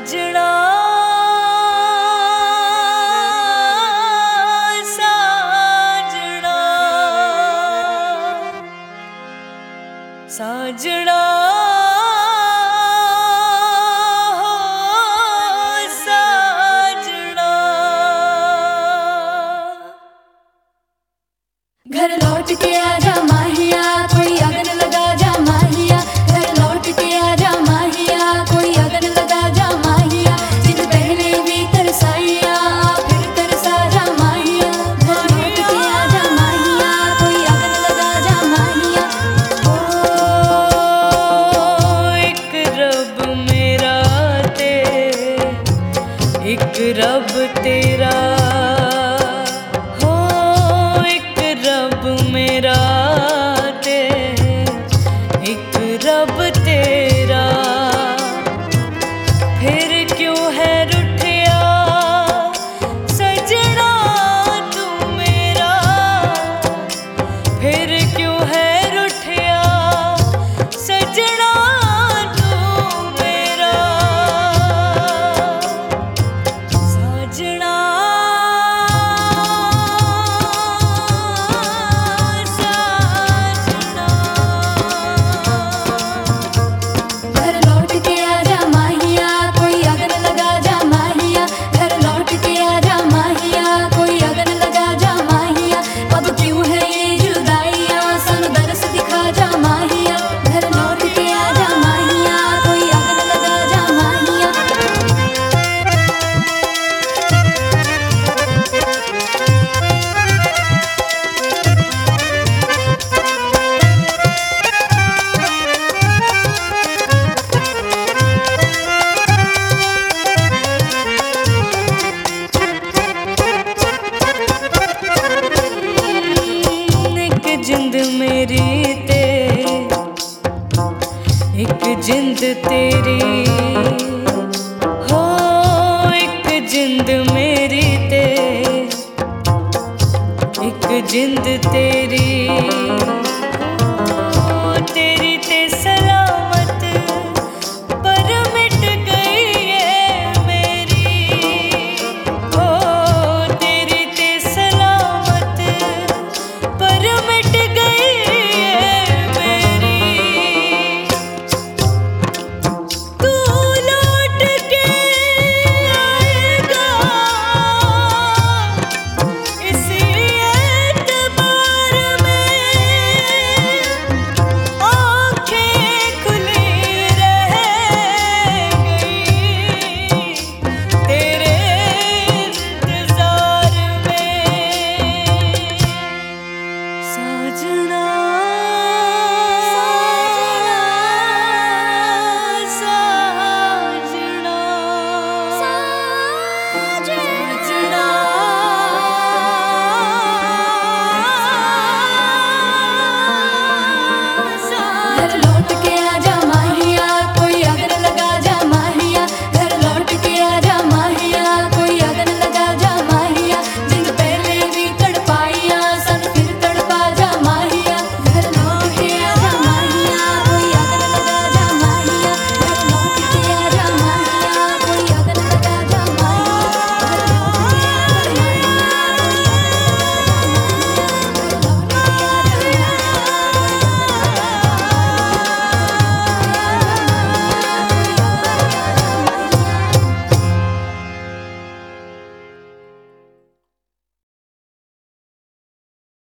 ਜੜਾ ਸਾਜਣਾ ਸਾਜਣਾ घर लौट के आ जा तेरा। हो, एक रब मेरा ते, एक रब तेरा। फिर क्यों है रुठिया? सजना तू मेरा। फिर क्यों है रीते एक जिंद तेरी। हो एक जिंद मेरी ते एक जिंद तेरी।